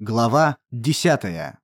Глава 10.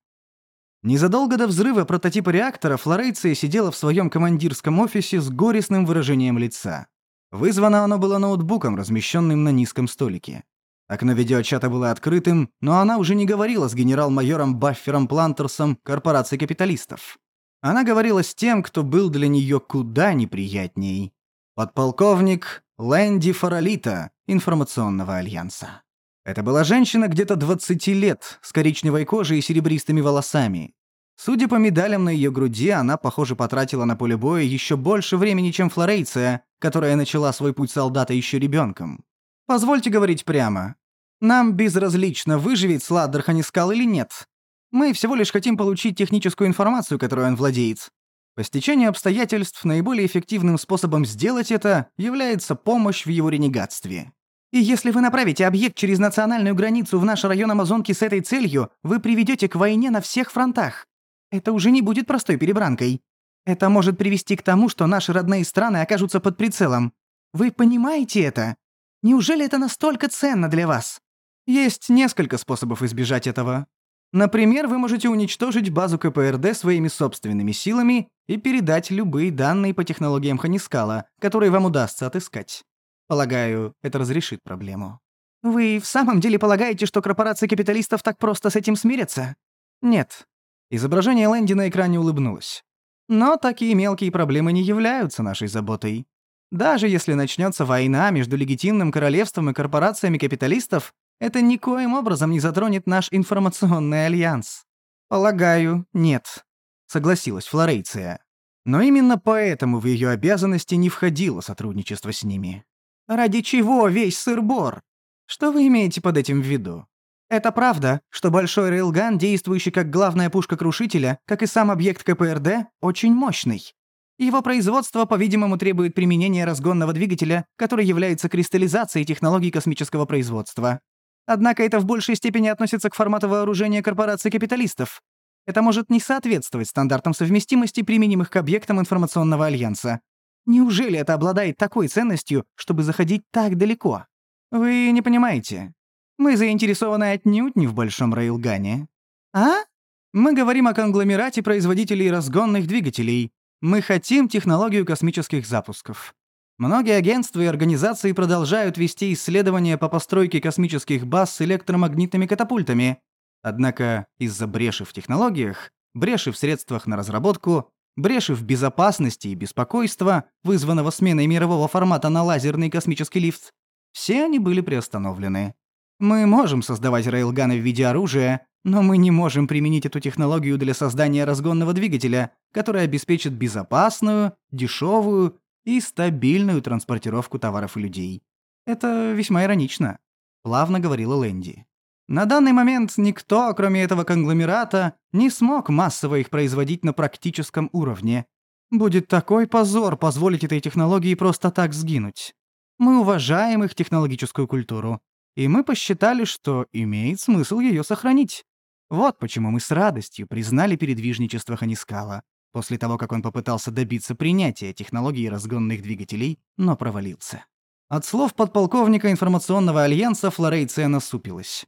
Незадолго до взрыва прототипа реактора Флорейция сидела в своем командирском офисе с горестным выражением лица. Вызвано оно было ноутбуком, размещенным на низком столике. Окно видеочата было открытым, но она уже не говорила с генерал-майором Баффером Плантерсом корпорации капиталистов. Она говорила с тем, кто был для нее куда неприятней. Подполковник Лэнди Фаралита информационного альянса. Это была женщина где-то 20 лет, с коричневой кожей и серебристыми волосами. Судя по медалям на ее груди, она, похоже, потратила на поле боя еще больше времени, чем Флорейция, которая начала свой путь солдата еще ребенком. Позвольте говорить прямо. Нам безразлично, выживет Сладдер Ханискал или нет. Мы всего лишь хотим получить техническую информацию, которой он владеет. По стечению обстоятельств наиболее эффективным способом сделать это является помощь в его ренегатстве. И если вы направите объект через национальную границу в наш район Амазонки с этой целью, вы приведете к войне на всех фронтах. Это уже не будет простой перебранкой. Это может привести к тому, что наши родные страны окажутся под прицелом. Вы понимаете это? Неужели это настолько ценно для вас? Есть несколько способов избежать этого. Например, вы можете уничтожить базу КПРД своими собственными силами и передать любые данные по технологиям Ханискала, которые вам удастся отыскать. Полагаю, это разрешит проблему. Вы в самом деле полагаете, что корпорации капиталистов так просто с этим смирятся? Нет. Изображение Лэнди на экране улыбнулось. Но такие мелкие проблемы не являются нашей заботой. Даже если начнется война между легитимным королевством и корпорациями капиталистов, это никоим образом не затронет наш информационный альянс. Полагаю, нет, согласилась Флорейция. Но именно поэтому в ее обязанности не входило сотрудничество с ними. Ради чего весь сыр-бор? Что вы имеете под этим в виду? Это правда, что большой рейлган, действующий как главная пушка крушителя, как и сам объект КПРД, очень мощный. Его производство, по-видимому, требует применения разгонного двигателя, который является кристаллизацией технологий космического производства. Однако это в большей степени относится к формату вооружения корпораций капиталистов. Это может не соответствовать стандартам совместимости, применимых к объектам информационного альянса. Неужели это обладает такой ценностью, чтобы заходить так далеко? Вы не понимаете. Мы заинтересованы отнюдь не в большом рейлгане. А? Мы говорим о конгломерате производителей разгонных двигателей. Мы хотим технологию космических запусков. Многие агентства и организации продолжают вести исследования по постройке космических баз с электромагнитными катапультами. Однако из-за бреши в технологиях, бреши в средствах на разработку, Бреши в безопасности и беспокойства, вызванного сменой мирового формата на лазерный космический лифт, все они были приостановлены. Мы можем создавать рейлганы в виде оружия, но мы не можем применить эту технологию для создания разгонного двигателя, который обеспечит безопасную, дешевую и стабильную транспортировку товаров и людей. Это весьма иронично, плавно говорила Лэнди. На данный момент никто, кроме этого конгломерата, не смог массово их производить на практическом уровне. Будет такой позор позволить этой технологии просто так сгинуть. Мы уважаем их технологическую культуру, и мы посчитали, что имеет смысл ее сохранить. Вот почему мы с радостью признали передвижничество Ханискала, после того, как он попытался добиться принятия технологии разгонных двигателей, но провалился. От слов подполковника информационного альянса Флорейция насупилась.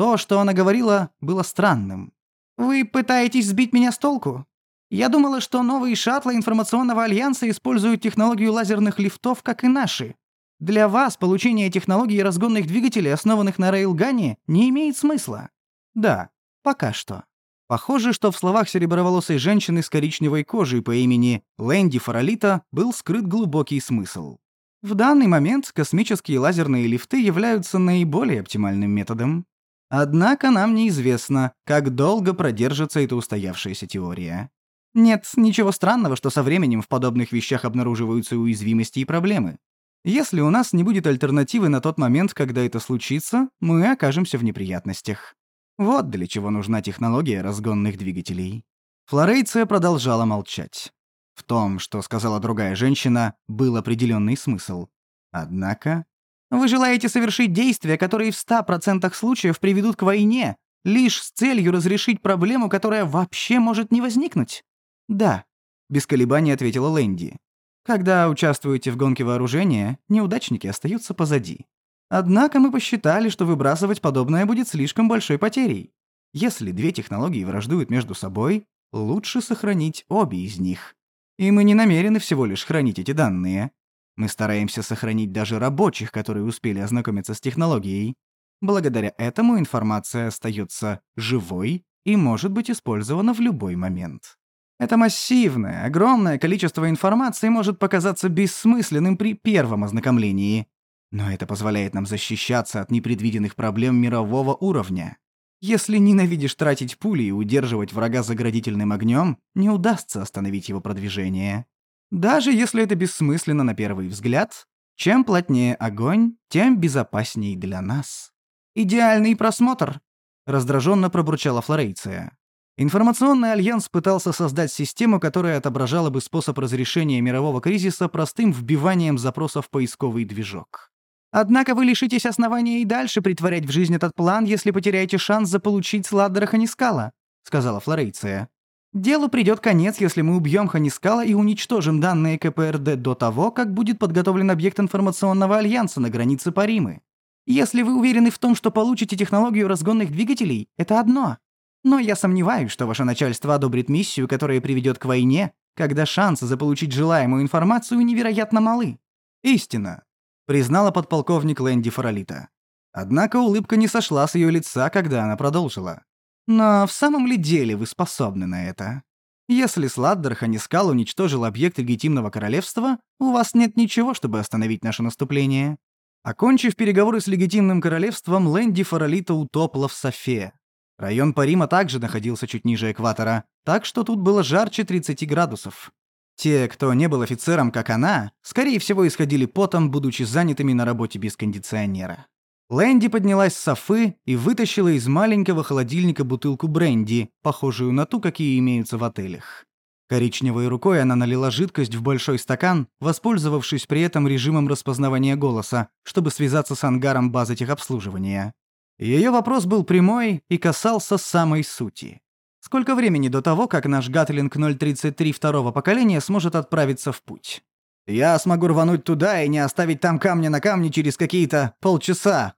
То, что она говорила, было странным. «Вы пытаетесь сбить меня с толку? Я думала, что новые шаттлы информационного альянса используют технологию лазерных лифтов, как и наши. Для вас получение технологии разгонных двигателей, основанных на рейлгане, не имеет смысла. Да, пока что. Похоже, что в словах сереброволосой женщины с коричневой кожей по имени Лэнди Фаралита был скрыт глубокий смысл. В данный момент космические лазерные лифты являются наиболее оптимальным методом. Однако нам неизвестно, как долго продержится эта устоявшаяся теория. Нет ничего странного, что со временем в подобных вещах обнаруживаются уязвимости и проблемы. Если у нас не будет альтернативы на тот момент, когда это случится, мы окажемся в неприятностях. Вот для чего нужна технология разгонных двигателей. Флорейция продолжала молчать. В том, что сказала другая женщина, был определенный смысл. Однако вы желаете совершить действия, которые в 100% случаев приведут к войне, лишь с целью разрешить проблему, которая вообще может не возникнуть? Да, без колебаний ответила Лэнди. Когда участвуете в гонке вооружения, неудачники остаются позади. Однако мы посчитали, что выбрасывать подобное будет слишком большой потерей. Если две технологии враждуют между собой, лучше сохранить обе из них. И мы не намерены всего лишь хранить эти данные. Мы стараемся сохранить даже рабочих, которые успели ознакомиться с технологией. Благодаря этому информация остается живой и может быть использована в любой момент. Это массивное, огромное количество информации может показаться бессмысленным при первом ознакомлении, но это позволяет нам защищаться от непредвиденных проблем мирового уровня. Если ненавидишь тратить пули и удерживать врага заградительным огнем, не удастся остановить его продвижение. Даже если это бессмысленно на первый взгляд, чем плотнее огонь, тем безопасней для нас. «Идеальный просмотр!» — раздраженно пробурчала Флорейция. Информационный альянс пытался создать систему, которая отображала бы способ разрешения мирового кризиса простым вбиванием запросов в поисковый движок. Однако вы лишитесь основания и дальше притворять в жизнь этот план, если потеряете шанс заполучить Сладдера Ханискала», — сказала Флорейция. «Делу придет конец, если мы убьем Ханискала и уничтожим данные КПРД до того, как будет подготовлен объект информационного альянса на границе Паримы. Если вы уверены в том, что получите технологию разгонных двигателей, это одно. Но я сомневаюсь, что ваше начальство одобрит миссию, которая приведет к войне, когда шансы заполучить желаемую информацию невероятно малы. Истина признала подполковник Лэнди Фаралита. Однако улыбка не сошла с ее лица, когда она продолжила. «Но в самом ли деле вы способны на это? Если Сладдер Ханискал уничтожил объект легитимного королевства, у вас нет ничего, чтобы остановить наше наступление». Окончив переговоры с легитимным королевством, Лэнди Фаралита утопла в Софе. Район Парима также находился чуть ниже экватора, так что тут было жарче 30 градусов. Те, кто не был офицером, как она, скорее всего, исходили потом, будучи занятыми на работе без кондиционера. Лэнди поднялась с софы и вытащила из маленького холодильника бутылку бренди, похожую на ту, какие имеются в отелях. Коричневой рукой она налила жидкость в большой стакан, воспользовавшись при этом режимом распознавания голоса, чтобы связаться с ангаром базы техобслуживания. Ее вопрос был прямой и касался самой сути. Сколько времени до того, как наш Гатлинг 033 второго поколения сможет отправиться в путь? Я смогу рвануть туда и не оставить там камня на камне через какие-то полчаса.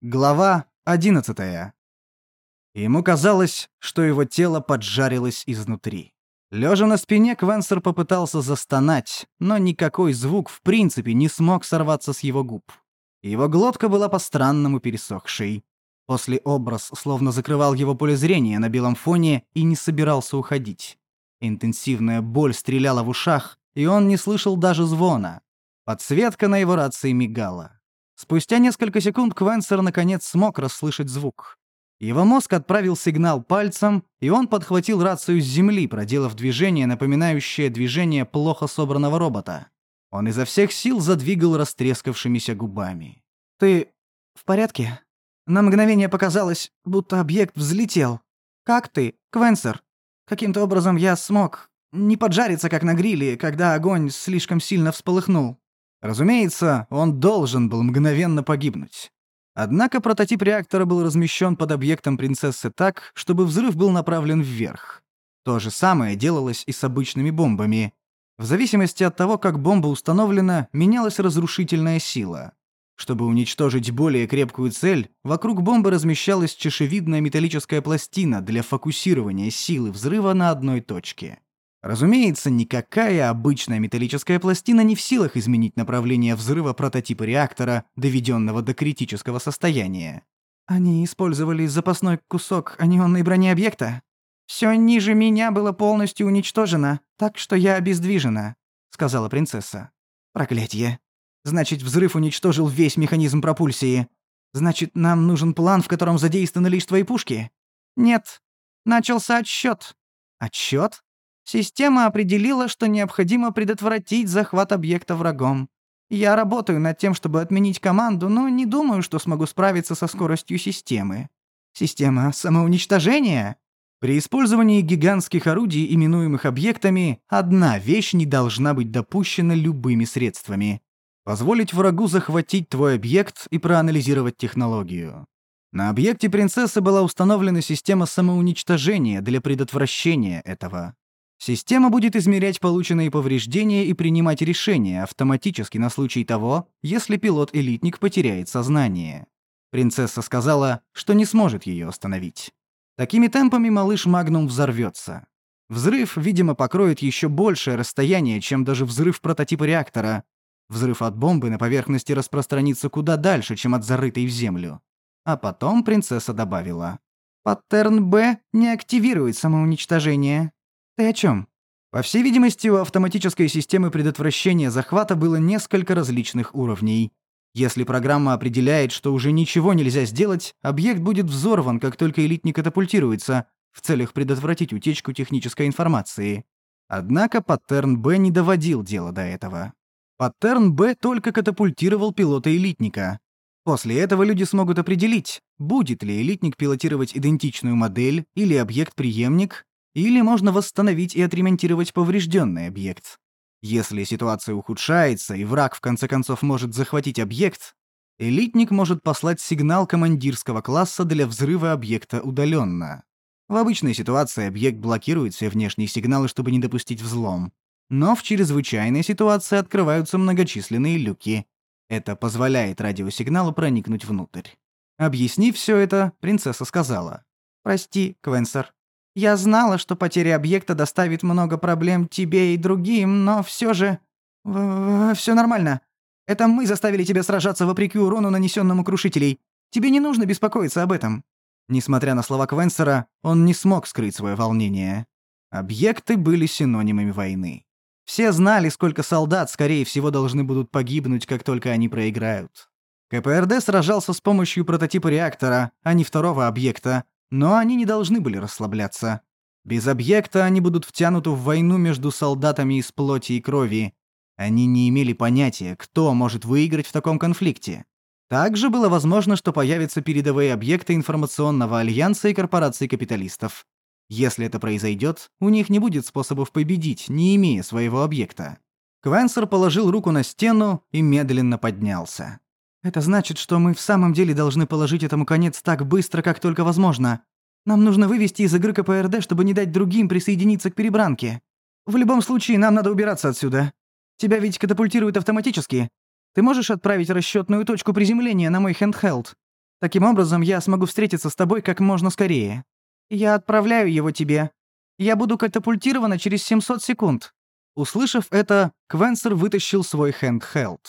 Глава 11. Ему казалось, что его тело поджарилось изнутри. Лежа на спине, Квенсер попытался застонать, но никакой звук в принципе не смог сорваться с его губ. Его глотка была по-странному пересохшей. После образ словно закрывал его поле зрения на белом фоне и не собирался уходить. Интенсивная боль стреляла в ушах, и он не слышал даже звона. Подсветка на его рации мигала. Спустя несколько секунд Квенсер наконец смог расслышать звук. Его мозг отправил сигнал пальцем, и он подхватил рацию с земли, проделав движение, напоминающее движение плохо собранного робота. Он изо всех сил задвигал растрескавшимися губами. «Ты в порядке?» На мгновение показалось, будто объект взлетел. «Как ты, Квенсер?» Каким-то образом я смог не поджариться, как на гриле, когда огонь слишком сильно всполыхнул. Разумеется, он должен был мгновенно погибнуть. Однако прототип реактора был размещен под объектом принцессы так, чтобы взрыв был направлен вверх. То же самое делалось и с обычными бомбами. В зависимости от того, как бомба установлена, менялась разрушительная сила. Чтобы уничтожить более крепкую цель, вокруг бомбы размещалась чешевидная металлическая пластина для фокусирования силы взрыва на одной точке. Разумеется, никакая обычная металлическая пластина не в силах изменить направление взрыва прототипа реактора, доведенного до критического состояния. Они использовали запасной кусок анионной брони объекта. Все ниже меня было полностью уничтожено, так что я обездвижена», — сказала принцесса. «Проклятье. Значит, взрыв уничтожил весь механизм пропульсии. Значит, нам нужен план, в котором задействованы лишь твои пушки? Нет. Начался отсчет. Отсчет? Система определила, что необходимо предотвратить захват объекта врагом. Я работаю над тем, чтобы отменить команду, но не думаю, что смогу справиться со скоростью системы. Система самоуничтожения? При использовании гигантских орудий, именуемых объектами, одна вещь не должна быть допущена любыми средствами. Позволить врагу захватить твой объект и проанализировать технологию. На объекте принцессы была установлена система самоуничтожения для предотвращения этого. Система будет измерять полученные повреждения и принимать решения автоматически на случай того, если пилот-элитник потеряет сознание. Принцесса сказала, что не сможет ее остановить. Такими темпами малыш Магнум взорвется. Взрыв, видимо, покроет еще большее расстояние, чем даже взрыв прототипа реактора. Взрыв от бомбы на поверхности распространится куда дальше, чем от зарытой в землю. А потом принцесса добавила. «Паттерн Б не активирует самоуничтожение». «Ты о чем? По всей видимости, у автоматической системы предотвращения захвата было несколько различных уровней. Если программа определяет, что уже ничего нельзя сделать, объект будет взорван, как только элитник катапультируется, в целях предотвратить утечку технической информации. Однако паттерн Б не доводил дело до этого. Паттерн Б только катапультировал пилота-элитника. После этого люди смогут определить, будет ли элитник пилотировать идентичную модель или объект-преемник, или можно восстановить и отремонтировать поврежденный объект. Если ситуация ухудшается и враг в конце концов может захватить объект, элитник может послать сигнал командирского класса для взрыва объекта удаленно. В обычной ситуации объект блокирует все внешние сигналы, чтобы не допустить взлом. Но в чрезвычайной ситуации открываются многочисленные люки. Это позволяет радиосигналу проникнуть внутрь. Объяснив все это, принцесса сказала. «Прости, Квенсер. Я знала, что потеря объекта доставит много проблем тебе и другим, но все же... все нормально. Это мы заставили тебя сражаться вопреки урону, нанесенному крушителей. Тебе не нужно беспокоиться об этом. Несмотря на слова Квенсера, он не смог скрыть свое волнение. Объекты были синонимами войны. Все знали, сколько солдат, скорее всего, должны будут погибнуть, как только они проиграют. КПРД сражался с помощью прототипа реактора, а не второго объекта, но они не должны были расслабляться. Без объекта они будут втянуты в войну между солдатами из плоти и крови. Они не имели понятия, кто может выиграть в таком конфликте. Также было возможно, что появятся передовые объекты информационного альянса и корпораций капиталистов. Если это произойдет, у них не будет способов победить, не имея своего объекта. Квенсер положил руку на стену и медленно поднялся. «Это значит, что мы в самом деле должны положить этому конец так быстро, как только возможно. Нам нужно вывести из игры КПРД, чтобы не дать другим присоединиться к перебранке. В любом случае, нам надо убираться отсюда. Тебя ведь катапультируют автоматически, ты можешь отправить расчетную точку приземления на мой handheld? Таким образом, я смогу встретиться с тобой как можно скорее. Я отправляю его тебе. Я буду катапультирована через 700 секунд». Услышав это, Квенсер вытащил свой handheld.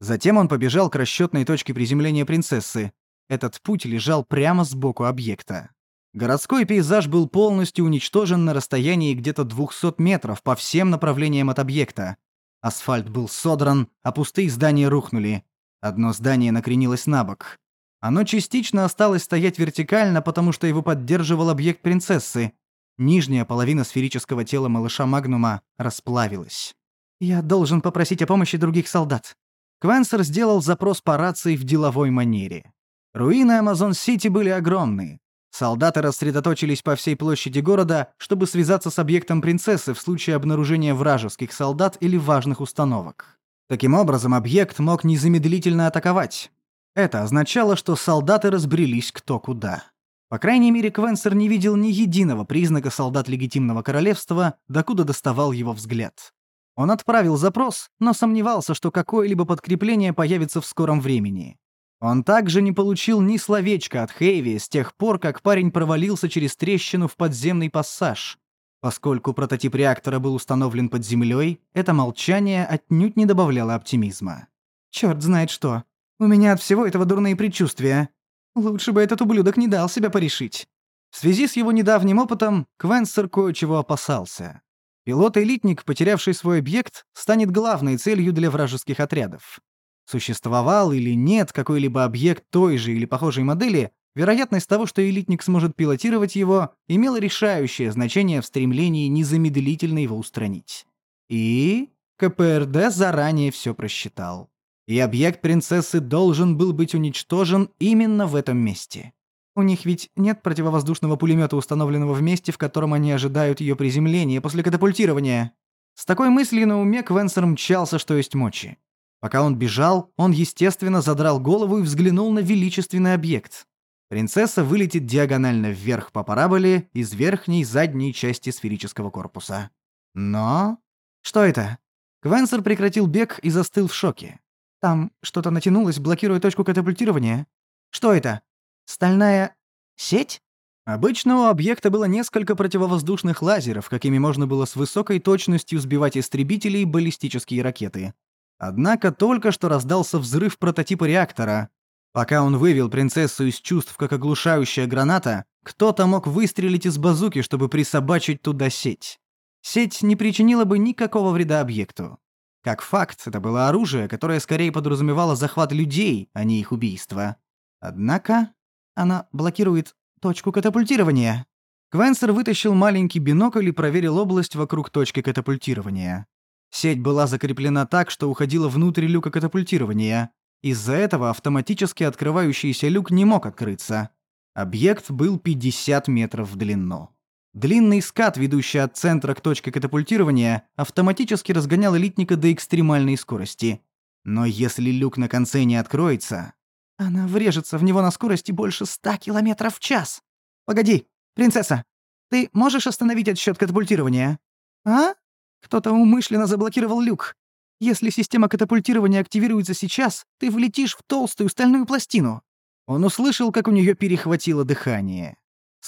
Затем он побежал к расчетной точке приземления принцессы. Этот путь лежал прямо сбоку объекта. Городской пейзаж был полностью уничтожен на расстоянии где-то 200 метров по всем направлениям от объекта. Асфальт был содран, а пустые здания рухнули. Одно здание накренилось на бок. Оно частично осталось стоять вертикально, потому что его поддерживал объект принцессы. Нижняя половина сферического тела малыша Магнума расплавилась. «Я должен попросить о помощи других солдат». Квенсер сделал запрос по рации в деловой манере. Руины Амазон-Сити были огромные. Солдаты рассредоточились по всей площади города, чтобы связаться с объектом принцессы в случае обнаружения вражеских солдат или важных установок. Таким образом, объект мог незамедлительно атаковать. Это означало, что солдаты разбрелись кто куда. По крайней мере, Квенсер не видел ни единого признака солдат легитимного королевства, докуда доставал его взгляд. Он отправил запрос, но сомневался, что какое-либо подкрепление появится в скором времени. Он также не получил ни словечка от Хейви с тех пор, как парень провалился через трещину в подземный пассаж. Поскольку прототип реактора был установлен под землей, это молчание отнюдь не добавляло оптимизма. Черт знает что. У меня от всего этого дурные предчувствия. Лучше бы этот ублюдок не дал себя порешить». В связи с его недавним опытом, Квенсер кое-чего опасался. Пилот-элитник, потерявший свой объект, станет главной целью для вражеских отрядов. Существовал или нет какой-либо объект той же или похожей модели, вероятность того, что элитник сможет пилотировать его, имела решающее значение в стремлении незамедлительно его устранить. И КПРД заранее все просчитал. И объект принцессы должен был быть уничтожен именно в этом месте. У них ведь нет противовоздушного пулемета, установленного в месте, в котором они ожидают ее приземления после катапультирования. С такой мыслью на уме Квенсер мчался, что есть мочи. Пока он бежал, он, естественно, задрал голову и взглянул на величественный объект. Принцесса вылетит диагонально вверх по параболе из верхней задней части сферического корпуса. Но... Что это? Квенсер прекратил бег и застыл в шоке. Там что-то натянулось, блокируя точку катапультирования. Что это? Стальная сеть? Обычно у объекта было несколько противовоздушных лазеров, какими можно было с высокой точностью сбивать истребители и баллистические ракеты. Однако только что раздался взрыв прототипа реактора. Пока он вывел принцессу из чувств как оглушающая граната, кто-то мог выстрелить из базуки, чтобы присобачить туда сеть. Сеть не причинила бы никакого вреда объекту. Как факт, это было оружие, которое скорее подразумевало захват людей, а не их убийство. Однако она блокирует точку катапультирования. Квенсер вытащил маленький бинокль и проверил область вокруг точки катапультирования. Сеть была закреплена так, что уходила внутрь люка катапультирования. Из-за этого автоматически открывающийся люк не мог открыться. Объект был 50 метров в длину. Длинный скат, ведущий от центра к точке катапультирования, автоматически разгонял элитника до экстремальной скорости. Но если люк на конце не откроется, она врежется в него на скорости больше ста километров в час. Погоди, принцесса, ты можешь остановить отсчет катапультирования? А? Кто-то умышленно заблокировал люк. Если система катапультирования активируется сейчас, ты влетишь в толстую стальную пластину. Он услышал, как у нее перехватило дыхание.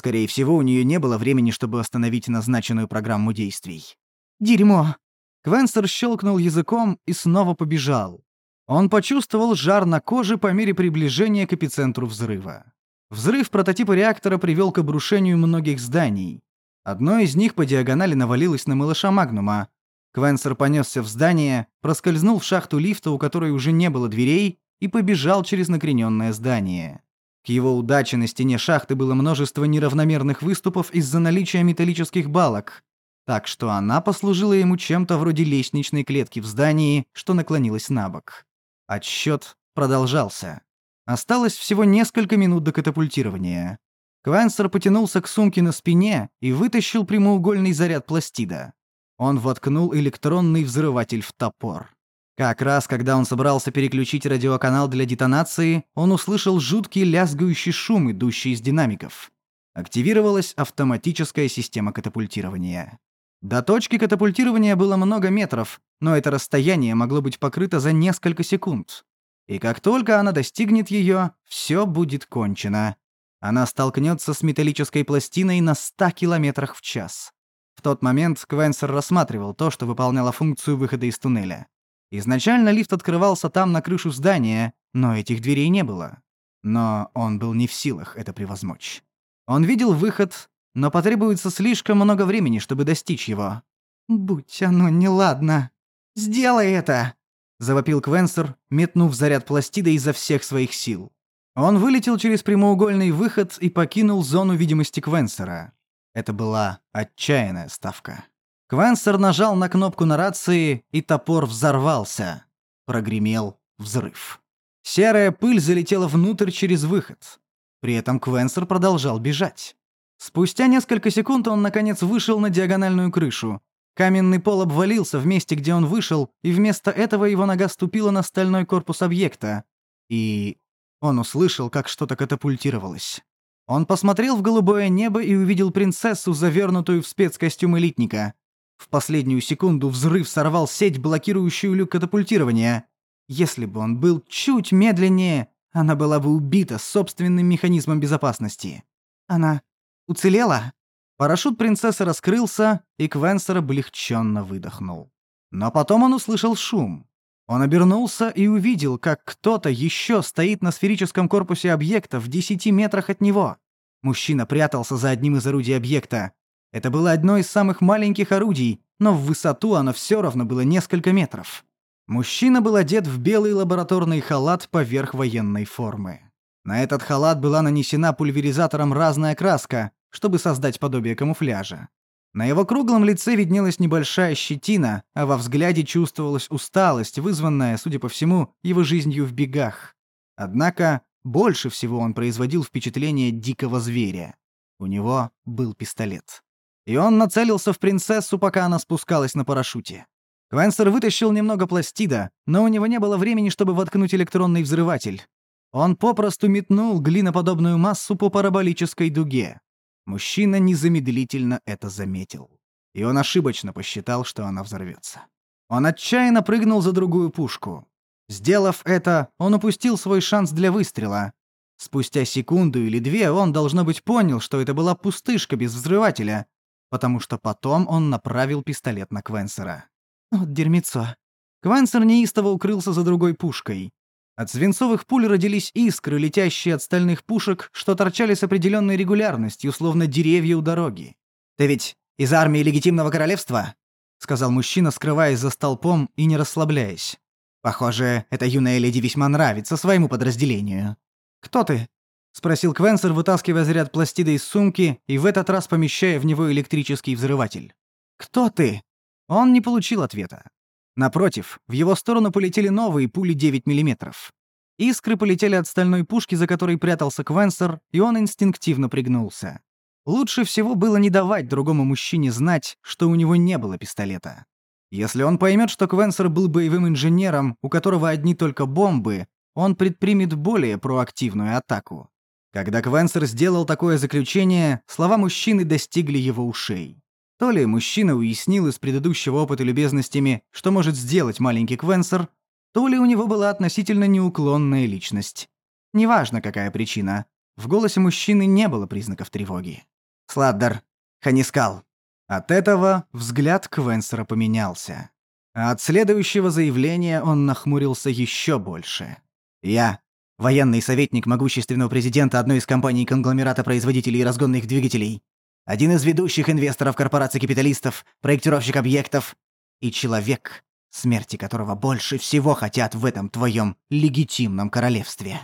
Скорее всего, у нее не было времени, чтобы остановить назначенную программу действий. «Дерьмо!» Квенстер щелкнул языком и снова побежал. Он почувствовал жар на коже по мере приближения к эпицентру взрыва. Взрыв прототипа реактора привел к обрушению многих зданий. Одно из них по диагонали навалилось на малыша Магнума. Квенсер понесся в здание, проскользнул в шахту лифта, у которой уже не было дверей, и побежал через накрененное здание. К его удаче на стене шахты было множество неравномерных выступов из-за наличия металлических балок, так что она послужила ему чем-то вроде лестничной клетки в здании, что наклонилась на бок. Отсчет продолжался. Осталось всего несколько минут до катапультирования. Квенсер потянулся к сумке на спине и вытащил прямоугольный заряд пластида. Он воткнул электронный взрыватель в топор. Как раз когда он собрался переключить радиоканал для детонации, он услышал жуткий лязгающий шум, идущий из динамиков. Активировалась автоматическая система катапультирования. До точки катапультирования было много метров, но это расстояние могло быть покрыто за несколько секунд. И как только она достигнет ее, все будет кончено. Она столкнется с металлической пластиной на 100 километрах в час. В тот момент Квенсер рассматривал то, что выполняло функцию выхода из туннеля. Изначально лифт открывался там на крышу здания, но этих дверей не было. Но он был не в силах это превозмочь. Он видел выход, но потребуется слишком много времени, чтобы достичь его. «Будь оно неладно! Сделай это!» — завопил Квенсер, метнув заряд пластида изо всех своих сил. Он вылетел через прямоугольный выход и покинул зону видимости Квенсера. Это была отчаянная ставка. Квенсер нажал на кнопку на рации, и топор взорвался. Прогремел взрыв. Серая пыль залетела внутрь через выход. При этом Квенсер продолжал бежать. Спустя несколько секунд он, наконец, вышел на диагональную крышу. Каменный пол обвалился в месте, где он вышел, и вместо этого его нога ступила на стальной корпус объекта. И он услышал, как что-то катапультировалось. Он посмотрел в голубое небо и увидел принцессу, завернутую в спецкостюм элитника. В последнюю секунду взрыв сорвал сеть, блокирующую люк катапультирования. Если бы он был чуть медленнее, она была бы убита собственным механизмом безопасности. Она уцелела? Парашют принцессы раскрылся, и Квенсер облегченно выдохнул. Но потом он услышал шум. Он обернулся и увидел, как кто-то еще стоит на сферическом корпусе объекта в 10 метрах от него. Мужчина прятался за одним из орудий объекта. Это было одно из самых маленьких орудий, но в высоту оно все равно было несколько метров. Мужчина был одет в белый лабораторный халат поверх военной формы. На этот халат была нанесена пульверизатором разная краска, чтобы создать подобие камуфляжа. На его круглом лице виднелась небольшая щетина, а во взгляде чувствовалась усталость, вызванная, судя по всему, его жизнью в бегах. Однако больше всего он производил впечатление дикого зверя. У него был пистолет и он нацелился в принцессу, пока она спускалась на парашюте. Квенсер вытащил немного пластида, но у него не было времени, чтобы воткнуть электронный взрыватель. Он попросту метнул глиноподобную массу по параболической дуге. Мужчина незамедлительно это заметил. И он ошибочно посчитал, что она взорвется. Он отчаянно прыгнул за другую пушку. Сделав это, он упустил свой шанс для выстрела. Спустя секунду или две он, должно быть, понял, что это была пустышка без взрывателя, потому что потом он направил пистолет на Квенсера. Вот дерьмецо. Квенсер неистово укрылся за другой пушкой. От свинцовых пуль родились искры, летящие от стальных пушек, что торчали с определенной регулярностью, словно деревья у дороги. «Ты ведь из армии легитимного королевства?» — сказал мужчина, скрываясь за столпом и не расслабляясь. «Похоже, эта юная леди весьма нравится своему подразделению». «Кто ты?» — спросил Квенсер, вытаскивая заряд пластида из сумки и в этот раз помещая в него электрический взрыватель. «Кто ты?» Он не получил ответа. Напротив, в его сторону полетели новые пули 9 мм. Искры полетели от стальной пушки, за которой прятался Квенсер, и он инстинктивно пригнулся. Лучше всего было не давать другому мужчине знать, что у него не было пистолета. Если он поймет, что Квенсер был боевым инженером, у которого одни только бомбы, он предпримет более проактивную атаку. Когда Квенсер сделал такое заключение, слова мужчины достигли его ушей. То ли мужчина уяснил из предыдущего опыта любезностями, что может сделать маленький Квенсер, то ли у него была относительно неуклонная личность. Неважно, какая причина, в голосе мужчины не было признаков тревоги. «Сладдер, Ханискал». От этого взгляд Квенсера поменялся. А от следующего заявления он нахмурился еще больше. Я, военный советник могущественного президента одной из компаний конгломерата производителей разгонных двигателей, один из ведущих инвесторов корпорации капиталистов, проектировщик объектов и человек, смерти которого больше всего хотят в этом твоем легитимном королевстве.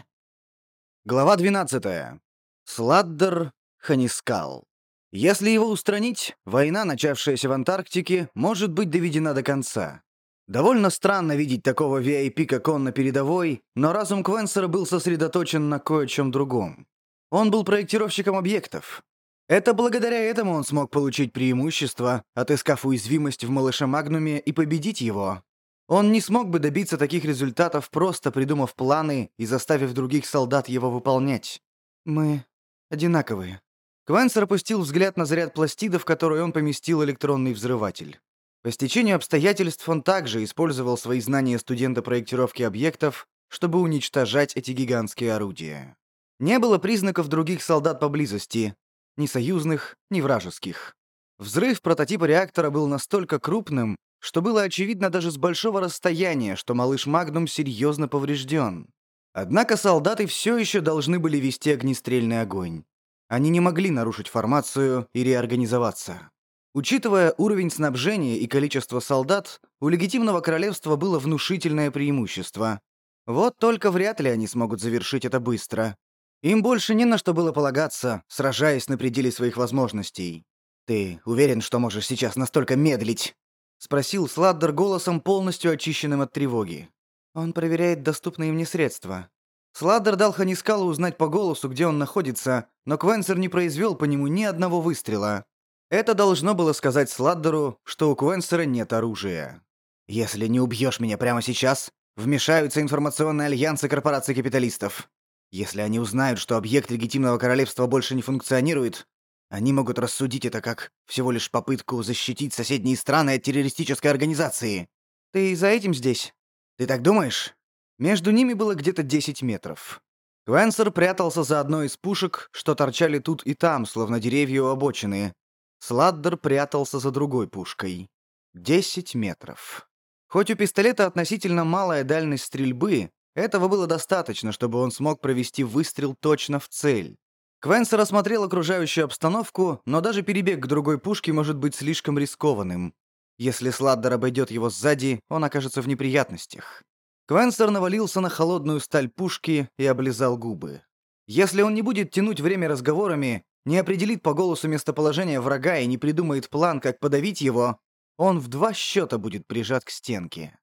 Глава 12. Сладдер Ханискал. Если его устранить, война, начавшаяся в Антарктике, может быть доведена до конца. Довольно странно видеть такого VIP, как он на передовой, но разум Квенсера был сосредоточен на кое-чем другом. Он был проектировщиком объектов. Это благодаря этому он смог получить преимущество, отыскав уязвимость в малыше Магнуме и победить его. Он не смог бы добиться таких результатов, просто придумав планы и заставив других солдат его выполнять. Мы одинаковые. Квенсер опустил взгляд на заряд пластидов, в который он поместил электронный взрыватель. По стечению обстоятельств он также использовал свои знания студента проектировки объектов, чтобы уничтожать эти гигантские орудия. Не было признаков других солдат поблизости, ни союзных, ни вражеских. Взрыв прототипа реактора был настолько крупным, что было очевидно даже с большого расстояния, что малыш Магнум серьезно поврежден. Однако солдаты все еще должны были вести огнестрельный огонь. Они не могли нарушить формацию и реорганизоваться. Учитывая уровень снабжения и количество солдат, у легитимного королевства было внушительное преимущество. Вот только вряд ли они смогут завершить это быстро. Им больше не на что было полагаться, сражаясь на пределе своих возможностей. «Ты уверен, что можешь сейчас настолько медлить?» — спросил Сладдер голосом, полностью очищенным от тревоги. Он проверяет доступные мне средства. Сладдер дал Ханискалу узнать по голосу, где он находится, но Квенсер не произвел по нему ни одного выстрела. Это должно было сказать Сладдеру, что у Куэнсера нет оружия. «Если не убьешь меня прямо сейчас, вмешаются информационные альянсы корпораций капиталистов. Если они узнают, что объект легитимного королевства больше не функционирует, они могут рассудить это как всего лишь попытку защитить соседние страны от террористической организации. Ты за этим здесь? Ты так думаешь?» Между ними было где-то 10 метров. Квенсер прятался за одной из пушек, что торчали тут и там, словно деревья у обочины, Сладдер прятался за другой пушкой. Десять метров. Хоть у пистолета относительно малая дальность стрельбы, этого было достаточно, чтобы он смог провести выстрел точно в цель. Квенсер осмотрел окружающую обстановку, но даже перебег к другой пушке может быть слишком рискованным. Если Сладдер обойдет его сзади, он окажется в неприятностях. Квенсер навалился на холодную сталь пушки и облизал губы. Если он не будет тянуть время разговорами, не определит по голосу местоположение врага и не придумает план, как подавить его, он в два счета будет прижат к стенке.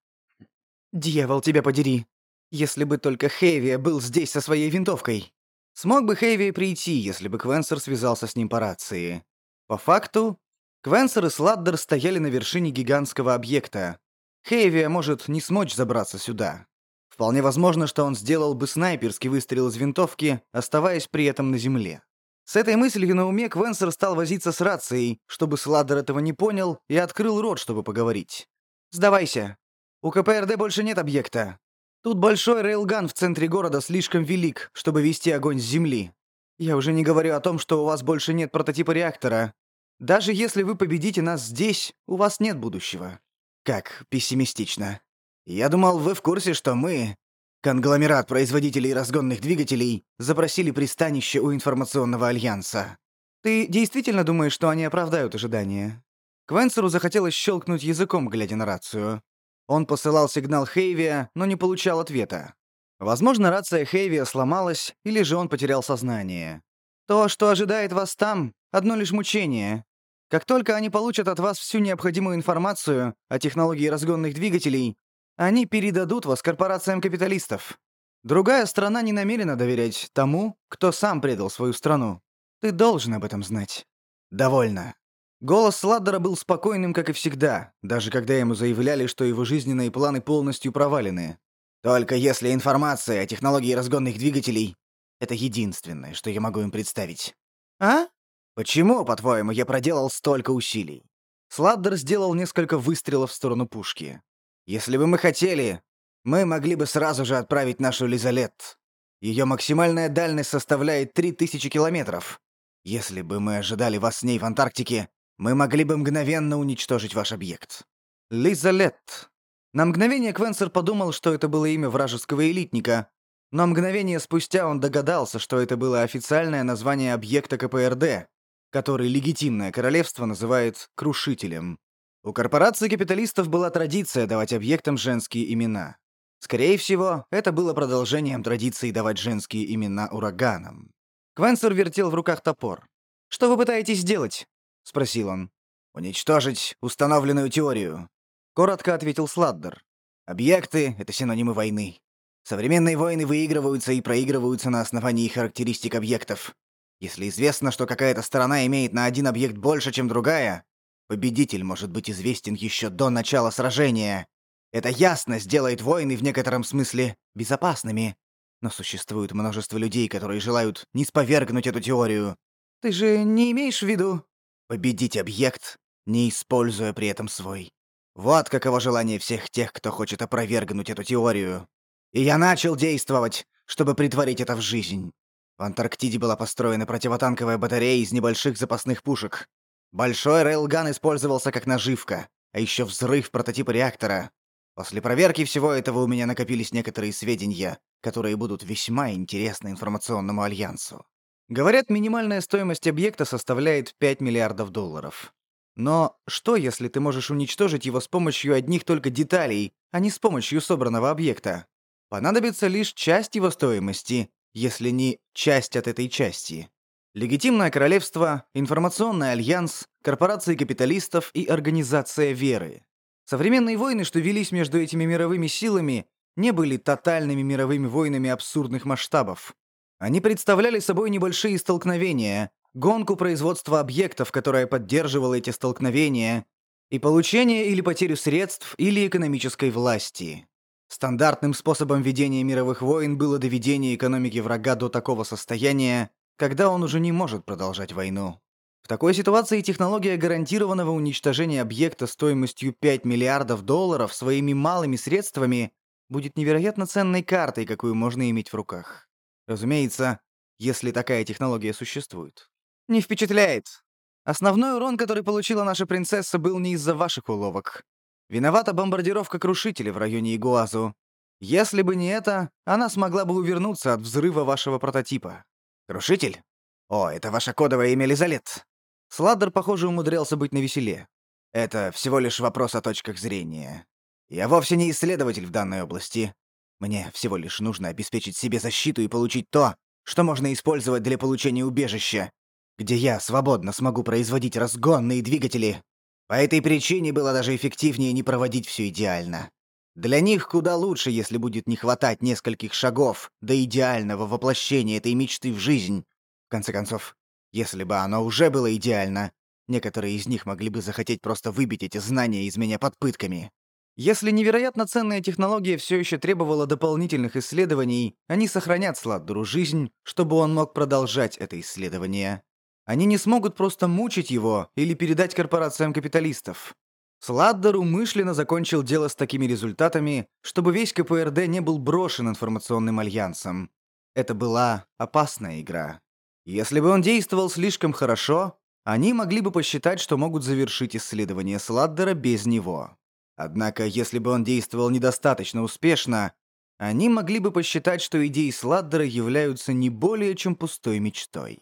«Дьявол, тебя подери! Если бы только Хейви был здесь со своей винтовкой!» Смог бы Хейви прийти, если бы Квенсер связался с ним по рации. По факту, Квенсер и Сладдер стояли на вершине гигантского объекта. Хейви может не смочь забраться сюда. Вполне возможно, что он сделал бы снайперский выстрел из винтовки, оставаясь при этом на земле. С этой мыслью на уме Квенсер стал возиться с рацией, чтобы Сладдер этого не понял, и открыл рот, чтобы поговорить. «Сдавайся. У КПРД больше нет объекта. Тут большой рейлган в центре города слишком велик, чтобы вести огонь с земли. Я уже не говорю о том, что у вас больше нет прототипа реактора. Даже если вы победите нас здесь, у вас нет будущего. Как пессимистично. Я думал, вы в курсе, что мы, конгломерат производителей разгонных двигателей, запросили пристанище у информационного альянса. Ты действительно думаешь, что они оправдают ожидания? Квенсеру захотелось щелкнуть языком, глядя на рацию. Он посылал сигнал Хейвия, но не получал ответа. Возможно, рация Хейвия сломалась, или же он потерял сознание. То, что ожидает вас там, одно лишь мучение. Как только они получат от вас всю необходимую информацию о технологии разгонных двигателей, они передадут вас корпорациям капиталистов. Другая страна не намерена доверять тому, кто сам предал свою страну. Ты должен об этом знать. Довольно. Голос Сладдера был спокойным, как и всегда, даже когда ему заявляли, что его жизненные планы полностью провалены. Только если информация о технологии разгонных двигателей — это единственное, что я могу им представить. А? Почему, по-твоему, я проделал столько усилий? Сладдер сделал несколько выстрелов в сторону пушки. Если бы мы хотели, мы могли бы сразу же отправить нашу Лизалет. Ее максимальная дальность составляет 3000 километров. Если бы мы ожидали вас с ней в Антарктике, мы могли бы мгновенно уничтожить ваш объект. Лизалет. На мгновение Квенсер подумал, что это было имя вражеского элитника, но мгновение спустя он догадался, что это было официальное название объекта КПРД, который легитимное королевство называет «крушителем». У корпорации капиталистов была традиция давать объектам женские имена. Скорее всего, это было продолжением традиции давать женские имена ураганам. Квенсер вертел в руках топор. «Что вы пытаетесь сделать?» — спросил он. «Уничтожить установленную теорию», — коротко ответил Сладдер. «Объекты — это синонимы войны. Современные войны выигрываются и проигрываются на основании характеристик объектов. Если известно, что какая-то сторона имеет на один объект больше, чем другая, Победитель может быть известен еще до начала сражения. Это ясно сделает войны в некотором смысле безопасными. Но существует множество людей, которые желают не спровергнуть эту теорию. Ты же не имеешь в виду победить объект, не используя при этом свой. Вот каково желание всех тех, кто хочет опровергнуть эту теорию. И я начал действовать, чтобы притворить это в жизнь. В Антарктиде была построена противотанковая батарея из небольших запасных пушек. Большой рейлган использовался как наживка, а еще взрыв прототипа реактора. После проверки всего этого у меня накопились некоторые сведения, которые будут весьма интересны информационному альянсу. Говорят, минимальная стоимость объекта составляет 5 миллиардов долларов. Но что, если ты можешь уничтожить его с помощью одних только деталей, а не с помощью собранного объекта? Понадобится лишь часть его стоимости, если не часть от этой части. Легитимное королевство, информационный альянс, корпорации капиталистов и организация веры. Современные войны, что велись между этими мировыми силами, не были тотальными мировыми войнами абсурдных масштабов. Они представляли собой небольшие столкновения, гонку производства объектов, которая поддерживала эти столкновения, и получение или потерю средств или экономической власти. Стандартным способом ведения мировых войн было доведение экономики врага до такого состояния, когда он уже не может продолжать войну. В такой ситуации технология гарантированного уничтожения объекта стоимостью 5 миллиардов долларов своими малыми средствами будет невероятно ценной картой, какую можно иметь в руках. Разумеется, если такая технология существует. Не впечатляет. Основной урон, который получила наша принцесса, был не из-за ваших уловок. Виновата бомбардировка крушителя в районе Игуазу. Если бы не это, она смогла бы увернуться от взрыва вашего прототипа. «Крушитель? О, это ваше кодовое имя Лизалет». Сладдер, похоже, умудрялся быть навеселе. Это всего лишь вопрос о точках зрения. Я вовсе не исследователь в данной области. Мне всего лишь нужно обеспечить себе защиту и получить то, что можно использовать для получения убежища, где я свободно смогу производить разгонные двигатели. По этой причине было даже эффективнее не проводить все идеально. Для них куда лучше, если будет не хватать нескольких шагов до идеального воплощения этой мечты в жизнь. В конце концов, если бы оно уже было идеально, некоторые из них могли бы захотеть просто выбить эти знания из меня под пытками. Если невероятно ценная технология все еще требовала дополнительных исследований, они сохранят Сладдуру жизнь, чтобы он мог продолжать это исследование. Они не смогут просто мучить его или передать корпорациям капиталистов. Сладдер умышленно закончил дело с такими результатами, чтобы весь КПРД не был брошен информационным альянсом. Это была опасная игра. Если бы он действовал слишком хорошо, они могли бы посчитать, что могут завершить исследование Сладдера без него. Однако, если бы он действовал недостаточно успешно, они могли бы посчитать, что идеи Сладдера являются не более чем пустой мечтой.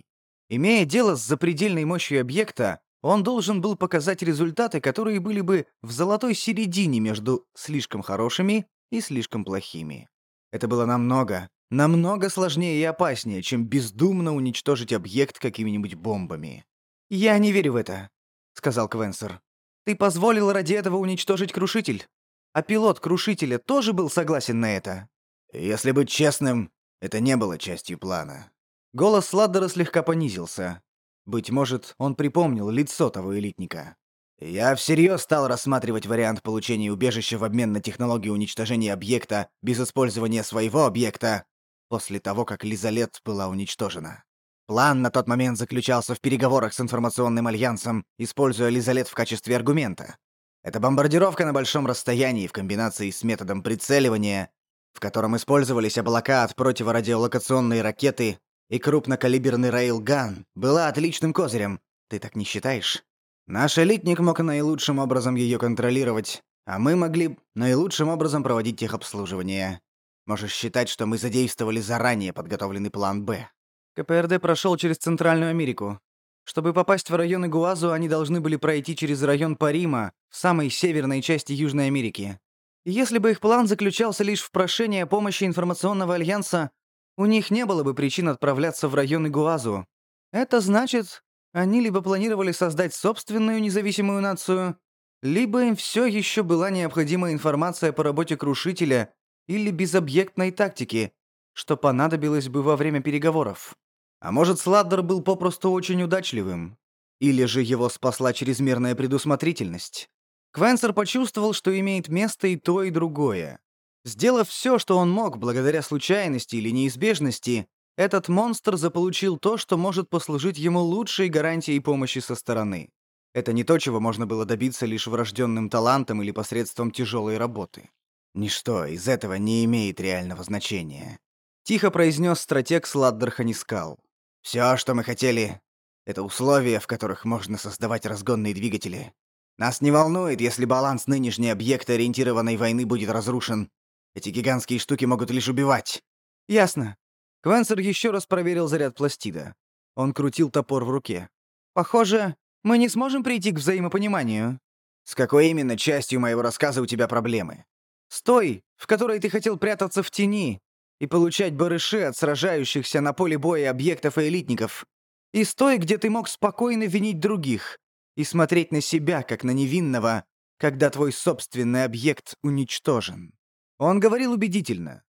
Имея дело с запредельной мощью объекта, он должен был показать результаты, которые были бы в золотой середине между слишком хорошими и слишком плохими. Это было намного, намного сложнее и опаснее, чем бездумно уничтожить объект какими-нибудь бомбами. «Я не верю в это», — сказал Квенсер. «Ты позволил ради этого уничтожить Крушитель. А пилот Крушителя тоже был согласен на это». «Если быть честным, это не было частью плана». Голос Сладдера слегка понизился. Быть может, он припомнил лицо того элитника. Я всерьез стал рассматривать вариант получения убежища в обмен на технологию уничтожения объекта без использования своего объекта после того, как Лизалет была уничтожена. План на тот момент заключался в переговорах с информационным альянсом, используя Лизалет в качестве аргумента. Это бомбардировка на большом расстоянии в комбинации с методом прицеливания, в котором использовались облака от противорадиолокационной ракеты и крупнокалиберный рейлган была отличным козырем. Ты так не считаешь? Наш элитник мог наилучшим образом ее контролировать, а мы могли наилучшим образом проводить техобслуживание. Можешь считать, что мы задействовали заранее подготовленный план «Б». КПРД прошел через Центральную Америку. Чтобы попасть в район Игуазу, они должны были пройти через район Парима, в самой северной части Южной Америки. если бы их план заключался лишь в прошении помощи информационного альянса, у них не было бы причин отправляться в район Игуазу. Это значит, они либо планировали создать собственную независимую нацию, либо им все еще была необходима информация по работе крушителя или безобъектной тактики, что понадобилось бы во время переговоров. А может, Сладдер был попросту очень удачливым? Или же его спасла чрезмерная предусмотрительность? Квенсер почувствовал, что имеет место и то, и другое. Сделав все, что он мог, благодаря случайности или неизбежности, этот монстр заполучил то, что может послужить ему лучшей гарантией помощи со стороны. Это не то, чего можно было добиться лишь врожденным талантом или посредством тяжелой работы. Ничто из этого не имеет реального значения. Тихо произнес стратег Сладдер Ханискал. Все, что мы хотели, это условия, в которых можно создавать разгонные двигатели. Нас не волнует, если баланс нынешней объекта-ориентированной войны будет разрушен, эти гигантские штуки могут лишь убивать». «Ясно». Квенсер еще раз проверил заряд пластида. Он крутил топор в руке. «Похоже, мы не сможем прийти к взаимопониманию». «С какой именно частью моего рассказа у тебя проблемы?» «С той, в которой ты хотел прятаться в тени и получать барыши от сражающихся на поле боя объектов и элитников. И с той, где ты мог спокойно винить других и смотреть на себя, как на невинного, когда твой собственный объект уничтожен». Он говорил убедительно.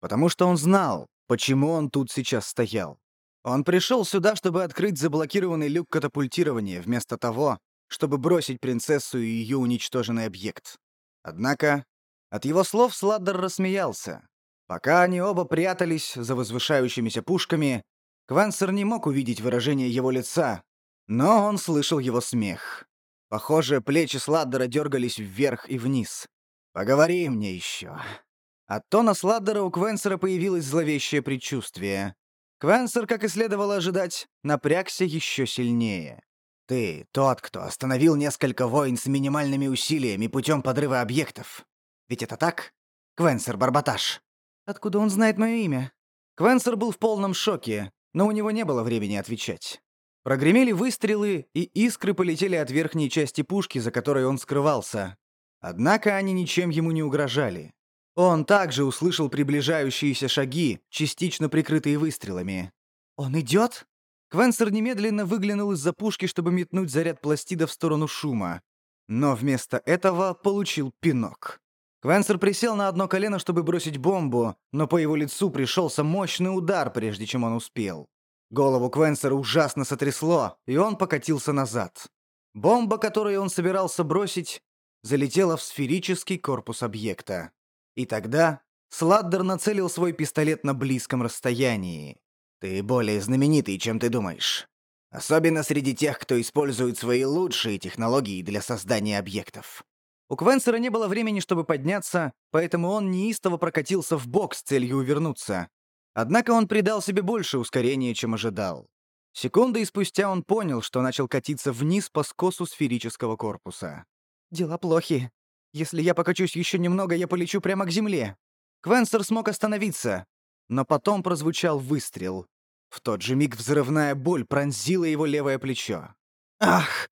Потому что он знал, почему он тут сейчас стоял. Он пришел сюда, чтобы открыть заблокированный люк катапультирования, вместо того, чтобы бросить принцессу и ее уничтоженный объект. Однако от его слов Сладдер рассмеялся. Пока они оба прятались за возвышающимися пушками, Квансер не мог увидеть выражение его лица, но он слышал его смех. Похоже, плечи Сладдера дергались вверх и вниз. Поговори мне еще». От тона Сладдера у Квенсера появилось зловещее предчувствие. Квенсер, как и следовало ожидать, напрягся еще сильнее. «Ты тот, кто остановил несколько войн с минимальными усилиями путем подрыва объектов. Ведь это так? Квенсер Барбаташ». «Откуда он знает мое имя?» Квенсер был в полном шоке, но у него не было времени отвечать. Прогремели выстрелы, и искры полетели от верхней части пушки, за которой он скрывался. Однако они ничем ему не угрожали. Он также услышал приближающиеся шаги, частично прикрытые выстрелами. «Он идет?» Квенсер немедленно выглянул из-за пушки, чтобы метнуть заряд пластида в сторону шума. Но вместо этого получил пинок. Квенсер присел на одно колено, чтобы бросить бомбу, но по его лицу пришелся мощный удар, прежде чем он успел. Голову Квенсера ужасно сотрясло, и он покатился назад. Бомба, которую он собирался бросить, залетела в сферический корпус объекта. И тогда Сладдер нацелил свой пистолет на близком расстоянии. «Ты более знаменитый, чем ты думаешь. Особенно среди тех, кто использует свои лучшие технологии для создания объектов. У Квенсера не было времени, чтобы подняться, поэтому он неистово прокатился в бок с целью увернуться. Однако он придал себе больше ускорения, чем ожидал. Секунды спустя он понял, что начал катиться вниз по скосу сферического корпуса. «Дела плохи. Если я покачусь еще немного, я полечу прямо к земле». Квенсер смог остановиться, но потом прозвучал выстрел. В тот же миг взрывная боль пронзила его левое плечо. «Ах!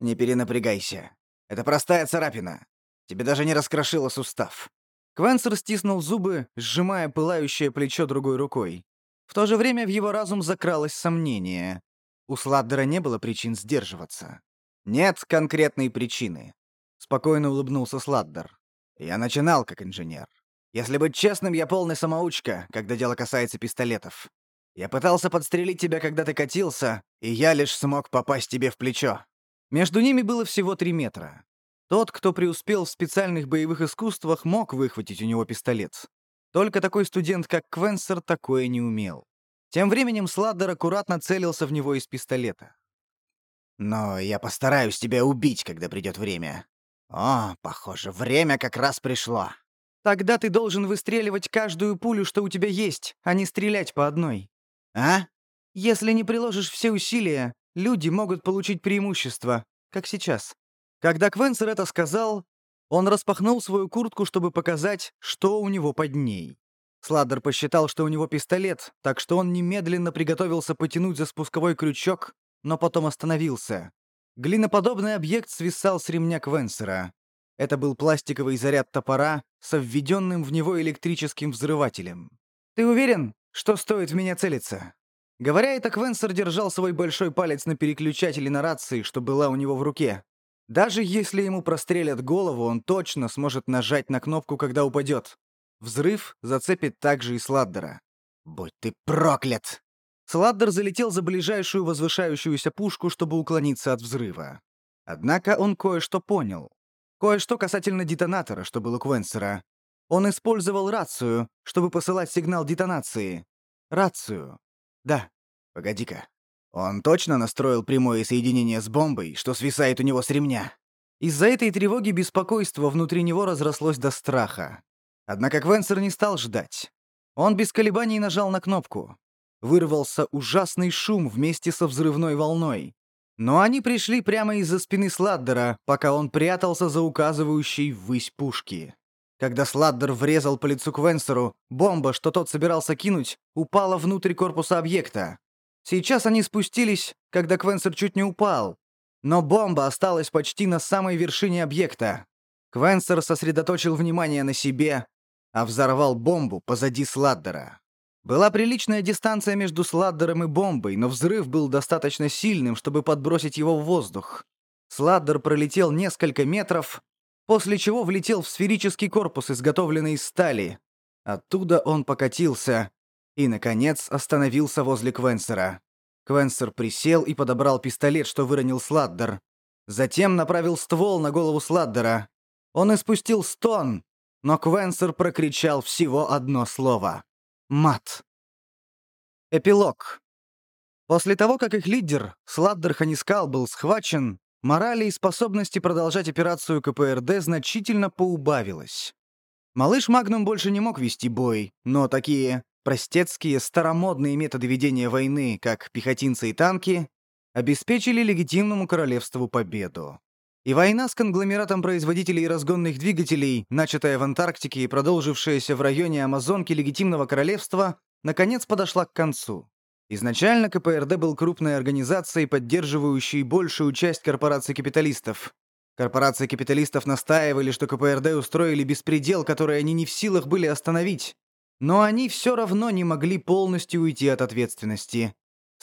Не перенапрягайся. Это простая царапина. Тебе даже не раскрошило сустав». Квенсер стиснул зубы, сжимая пылающее плечо другой рукой. В то же время в его разум закралось сомнение. У Сладдера не было причин сдерживаться. Нет конкретной причины. Спокойно улыбнулся Сладдер. Я начинал как инженер. Если быть честным, я полный самоучка, когда дело касается пистолетов. Я пытался подстрелить тебя, когда ты катился, и я лишь смог попасть тебе в плечо. Между ними было всего три метра. Тот, кто преуспел в специальных боевых искусствах, мог выхватить у него пистолет. Только такой студент, как Квенсер, такое не умел. Тем временем Сладдер аккуратно целился в него из пистолета. «Но я постараюсь тебя убить, когда придет время. О, похоже, время как раз пришло». «Тогда ты должен выстреливать каждую пулю, что у тебя есть, а не стрелять по одной. А? Если не приложишь все усилия, люди могут получить преимущество, как сейчас. Когда Квенсер это сказал, он распахнул свою куртку, чтобы показать, что у него под ней. Сладдер посчитал, что у него пистолет, так что он немедленно приготовился потянуть за спусковой крючок, но потом остановился. Глиноподобный объект свисал с ремня Квенсера. Это был пластиковый заряд топора со введенным в него электрическим взрывателем. «Ты уверен, что стоит в меня целиться. Говоря это, Квенсер держал свой большой палец на переключателе на рации, что была у него в руке. Даже если ему прострелят голову, он точно сможет нажать на кнопку, когда упадет. Взрыв зацепит также и Сладдера. «Будь ты проклят!» Сладдер залетел за ближайшую возвышающуюся пушку, чтобы уклониться от взрыва. Однако он кое-что понял. Кое-что касательно детонатора, что был у Квенсера. Он использовал рацию, чтобы посылать сигнал детонации. Рацию. Да. Погоди-ка. Он точно настроил прямое соединение с бомбой, что свисает у него с ремня? Из-за этой тревоги беспокойство внутри него разрослось до страха. Однако Квенсер не стал ждать. Он без колебаний нажал на кнопку. Вырвался ужасный шум вместе со взрывной волной. Но они пришли прямо из-за спины Сладдера, пока он прятался за указывающей ввысь пушки. Когда Сладдер врезал по лицу Квенсеру, бомба, что тот собирался кинуть, упала внутрь корпуса объекта. Сейчас они спустились, когда Квенсер чуть не упал. Но бомба осталась почти на самой вершине объекта. Квенсер сосредоточил внимание на себе, а взорвал бомбу позади Сладдера. Была приличная дистанция между Сладдером и бомбой, но взрыв был достаточно сильным, чтобы подбросить его в воздух. Сладдер пролетел несколько метров, после чего влетел в сферический корпус, изготовленный из стали. Оттуда он покатился и, наконец, остановился возле Квенсера. Квенсер присел и подобрал пистолет, что выронил Сладдер. Затем направил ствол на голову Сладдера. Он испустил стон, но Квенсер прокричал всего одно слово. «Мат». Эпилог. После того, как их лидер, Сладдер Ханискал, был схвачен, морали и способности продолжать операцию КПРД значительно поубавилось. Малыш Магнум больше не мог вести бой, но такие простецкие старомодные методы ведения войны, как пехотинцы и танки, обеспечили легитимному королевству победу. И война с конгломератом производителей разгонных двигателей, начатая в Антарктике и продолжившаяся в районе Амазонки легитимного королевства, наконец подошла к концу. Изначально КПРД был крупной организацией, поддерживающей большую часть корпораций капиталистов. Корпорации капиталистов настаивали, что КПРД устроили беспредел, который они не в силах были остановить. Но они все равно не могли полностью уйти от ответственности.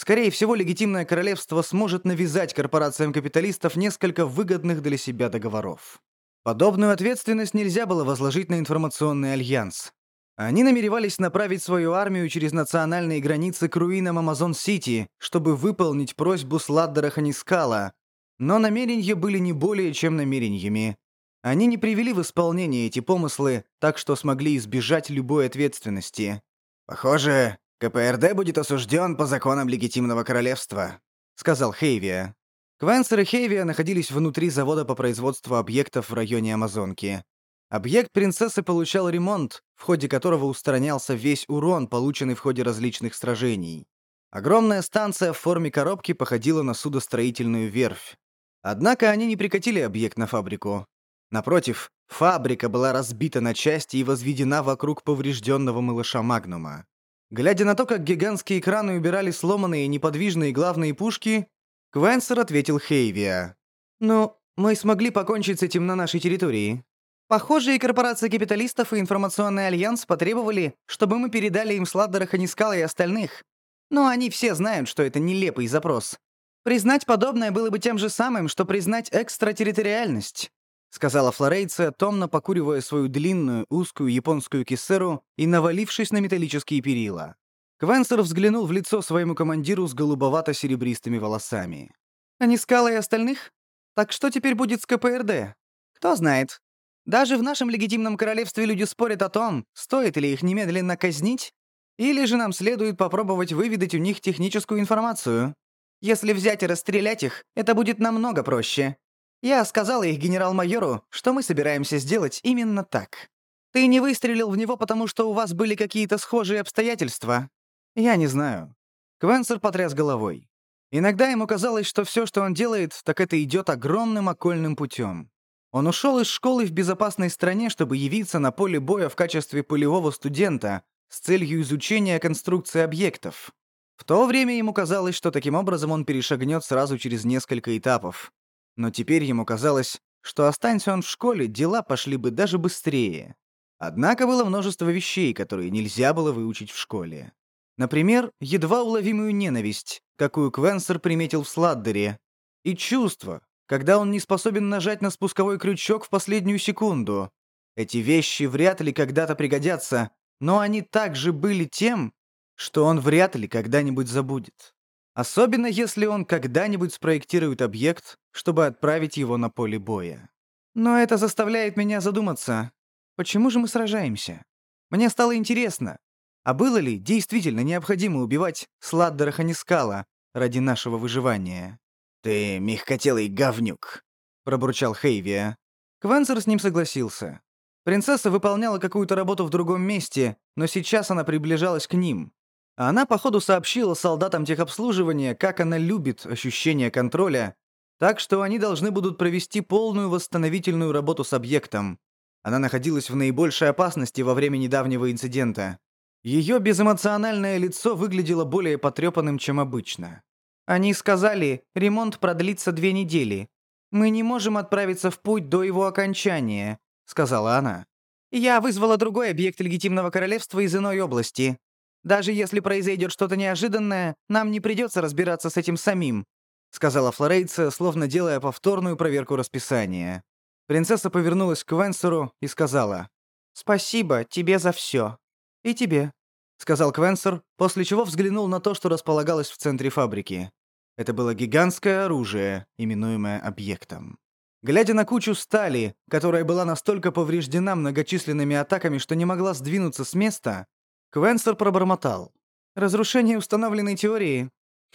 Скорее всего, легитимное королевство сможет навязать корпорациям капиталистов несколько выгодных для себя договоров. Подобную ответственность нельзя было возложить на информационный альянс. Они намеревались направить свою армию через национальные границы к руинам Амазон-Сити, чтобы выполнить просьбу Сладдера Ханискала, но намерения были не более чем намерениями. Они не привели в исполнение эти помыслы, так что смогли избежать любой ответственности. «Похоже, КПРД будет осужден по законам легитимного королевства», — сказал Хейвия. Квенсер и Хейвия находились внутри завода по производству объектов в районе Амазонки. Объект принцессы получал ремонт, в ходе которого устранялся весь урон, полученный в ходе различных сражений. Огромная станция в форме коробки походила на судостроительную верфь. Однако они не прикатили объект на фабрику. Напротив, фабрика была разбита на части и возведена вокруг поврежденного малыша Магнума. Глядя на то, как гигантские экраны убирали сломанные неподвижные главные пушки, Квенсер ответил Хейвия. «Ну, мы смогли покончить с этим на нашей территории. Похоже, и корпорация капиталистов, и информационный альянс потребовали, чтобы мы передали им Сладдера Ханискала и остальных. Но они все знают, что это нелепый запрос. Признать подобное было бы тем же самым, что признать экстратерриториальность», сказала Флорейция, томно покуривая свою длинную, узкую японскую киссеру и навалившись на металлические перила. Квенсер взглянул в лицо своему командиру с голубовато-серебристыми волосами. «А не скала и остальных? Так что теперь будет с КПРД? Кто знает. Даже в нашем легитимном королевстве люди спорят о том, стоит ли их немедленно казнить, или же нам следует попробовать выведать у них техническую информацию. Если взять и расстрелять их, это будет намного проще. Я сказала их генерал-майору, что мы собираемся сделать именно так. Ты не выстрелил в него, потому что у вас были какие-то схожие обстоятельства, я не знаю. Квенсер потряс головой. Иногда ему казалось, что все, что он делает, так это идет огромным окольным путем. Он ушел из школы в безопасной стране, чтобы явиться на поле боя в качестве полевого студента с целью изучения конструкции объектов. В то время ему казалось, что таким образом он перешагнет сразу через несколько этапов. Но теперь ему казалось, что останься он в школе, дела пошли бы даже быстрее. Однако было множество вещей, которые нельзя было выучить в школе. Например, едва уловимую ненависть, какую Квенсер приметил в Сладдере, и чувство, когда он не способен нажать на спусковой крючок в последнюю секунду. Эти вещи вряд ли когда-то пригодятся, но они также были тем, что он вряд ли когда-нибудь забудет. Особенно если он когда-нибудь спроектирует объект, чтобы отправить его на поле боя. Но это заставляет меня задуматься, почему же мы сражаемся? Мне стало интересно, а было ли действительно необходимо убивать Сладдера Ханискала ради нашего выживания? «Ты мягкотелый говнюк», — пробурчал Хейвия. Квансер с ним согласился. Принцесса выполняла какую-то работу в другом месте, но сейчас она приближалась к ним. Она, походу, сообщила солдатам техобслуживания, как она любит ощущение контроля, так что они должны будут провести полную восстановительную работу с объектом. Она находилась в наибольшей опасности во время недавнего инцидента. Ее безэмоциональное лицо выглядело более потрепанным, чем обычно. Они сказали, ремонт продлится две недели. Мы не можем отправиться в путь до его окончания, сказала она. Я вызвала другой объект легитимного королевства из иной области. Даже если произойдет что-то неожиданное, нам не придется разбираться с этим самим, сказала Флорейца, словно делая повторную проверку расписания. Принцесса повернулась к Венсеру и сказала: "Спасибо тебе за все. «И тебе», — сказал Квенсер, после чего взглянул на то, что располагалось в центре фабрики. Это было гигантское оружие, именуемое объектом. Глядя на кучу стали, которая была настолько повреждена многочисленными атаками, что не могла сдвинуться с места, Квенсер пробормотал. «Разрушение установленной теории?»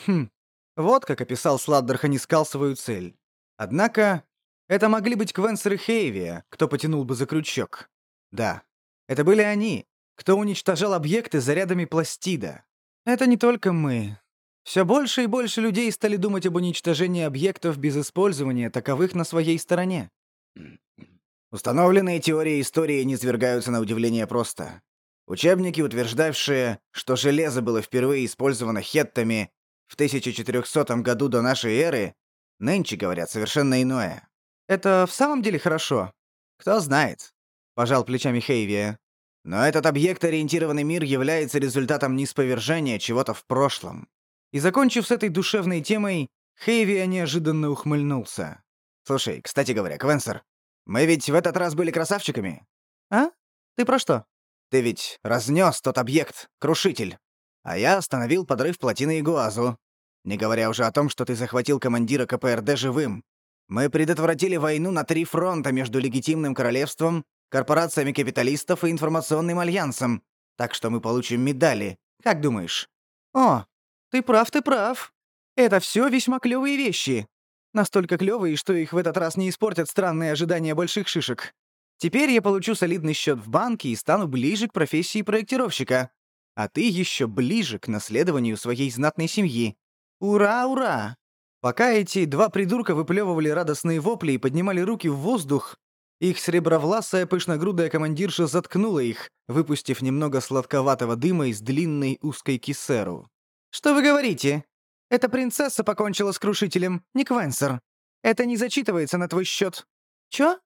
Хм, вот как описал Сладдер Ханискал свою цель. Однако, это могли быть Квенсер и Хейвия, кто потянул бы за крючок. Да, это были они, кто уничтожал объекты зарядами пластида. Это не только мы. Все больше и больше людей стали думать об уничтожении объектов без использования таковых на своей стороне. Установленные теории истории не свергаются на удивление просто. Учебники, утверждавшие, что железо было впервые использовано хеттами в 1400 году до нашей эры, нынче говорят совершенно иное. Это в самом деле хорошо? Кто знает, пожал плечами Хейвия. Но этот объект-ориентированный мир является результатом нисповержения чего-то в прошлом. И закончив с этой душевной темой, Хейви неожиданно ухмыльнулся. «Слушай, кстати говоря, Квенсер, мы ведь в этот раз были красавчиками?» «А? Ты про что?» «Ты ведь разнес тот объект, крушитель. А я остановил подрыв плотины Игуазу. Не говоря уже о том, что ты захватил командира КПРД живым. Мы предотвратили войну на три фронта между легитимным королевством корпорациями капиталистов и информационным альянсом. Так что мы получим медали. Как думаешь? О, ты прав, ты прав. Это все весьма клевые вещи. Настолько клевые, что их в этот раз не испортят странные ожидания больших шишек. Теперь я получу солидный счет в банке и стану ближе к профессии проектировщика. А ты еще ближе к наследованию своей знатной семьи. Ура, ура! Пока эти два придурка выплевывали радостные вопли и поднимали руки в воздух, их сребровласая пышногрудая командирша заткнула их, выпустив немного сладковатого дыма из длинной узкой кисеру. «Что вы говорите? Эта принцесса покончила с крушителем, не Квенсер. Это не зачитывается на твой счет. Чё?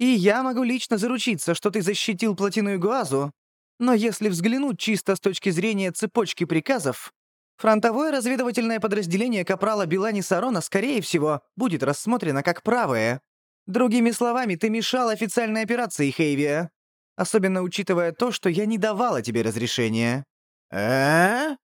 И я могу лично заручиться, что ты защитил плотину Игуазу, но если взглянуть чисто с точки зрения цепочки приказов, фронтовое разведывательное подразделение капрала Белани Сарона, скорее всего, будет рассмотрено как правое. Другими словами, ты мешал официальной операции, Хейвия. Особенно учитывая то, что я не давала тебе разрешения. э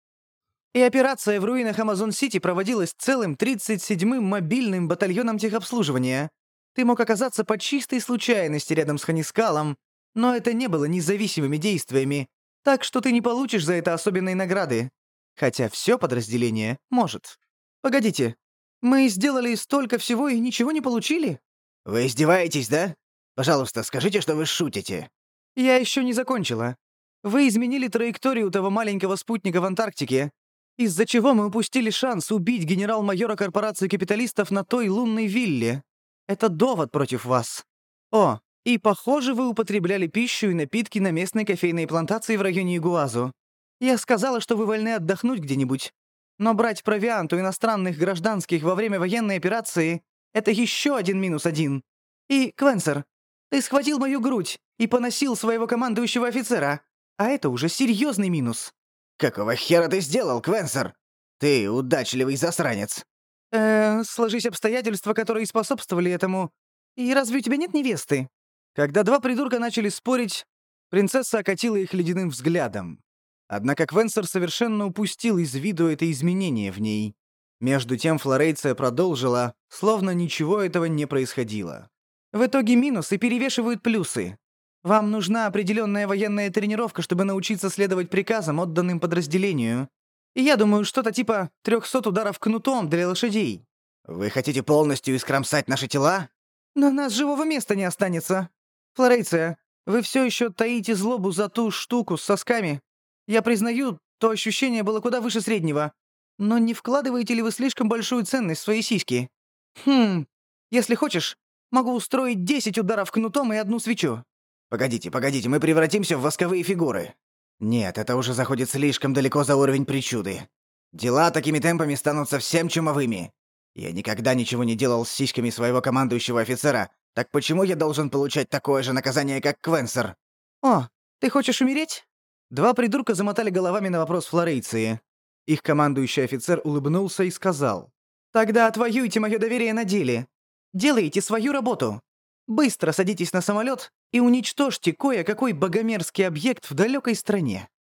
И операция в руинах Амазон-Сити проводилась целым 37-м мобильным батальоном техобслуживания. Ты мог оказаться по чистой случайности рядом с Ханискалом, но это не было независимыми действиями, так что ты не получишь за это особенной награды. Хотя все подразделение может. Погодите, мы сделали столько всего и ничего не получили? Вы издеваетесь, да? Пожалуйста, скажите, что вы шутите. Я еще не закончила. Вы изменили траекторию того маленького спутника в Антарктике, из-за чего мы упустили шанс убить генерал-майора корпорации капиталистов на той лунной вилле. Это довод против вас. О, и, похоже, вы употребляли пищу и напитки на местной кофейной плантации в районе Игуазу. Я сказала, что вы вольны отдохнуть где-нибудь. Но брать провиант у иностранных гражданских во время военной операции — это еще один минус один. И, Квенсер, ты схватил мою грудь и поносил своего командующего офицера, а это уже серьезный минус. Какого хера ты сделал, Квенсер? Ты удачливый засранец. Э, сложись обстоятельства, которые способствовали этому. И разве у тебя нет невесты? Когда два придурка начали спорить, принцесса окатила их ледяным взглядом. Однако Квенсер совершенно упустил из виду это изменение в ней. Между тем Флорейция продолжила, словно ничего этого не происходило. В итоге минусы перевешивают плюсы. Вам нужна определенная военная тренировка, чтобы научиться следовать приказам, отданным подразделению. И я думаю, что-то типа 300 ударов кнутом для лошадей. Вы хотите полностью искромсать наши тела? Но нас живого места не останется. Флорейция, вы все еще таите злобу за ту штуку с сосками. Я признаю, то ощущение было куда выше среднего. Но не вкладываете ли вы слишком большую ценность в свои сиськи? Хм, если хочешь, могу устроить 10 ударов кнутом и одну свечу. Погодите, погодите, мы превратимся в восковые фигуры. Нет, это уже заходит слишком далеко за уровень причуды. Дела такими темпами станут совсем чумовыми. Я никогда ничего не делал с сиськами своего командующего офицера, так почему я должен получать такое же наказание, как Квенсер? О, ты хочешь умереть? Два придурка замотали головами на вопрос Флорейции. Их командующий офицер улыбнулся и сказал. «Тогда отвоюйте мое доверие на деле. Делайте свою работу. Быстро садитесь на самолет и уничтожьте кое-какой богомерзкий объект в далекой стране.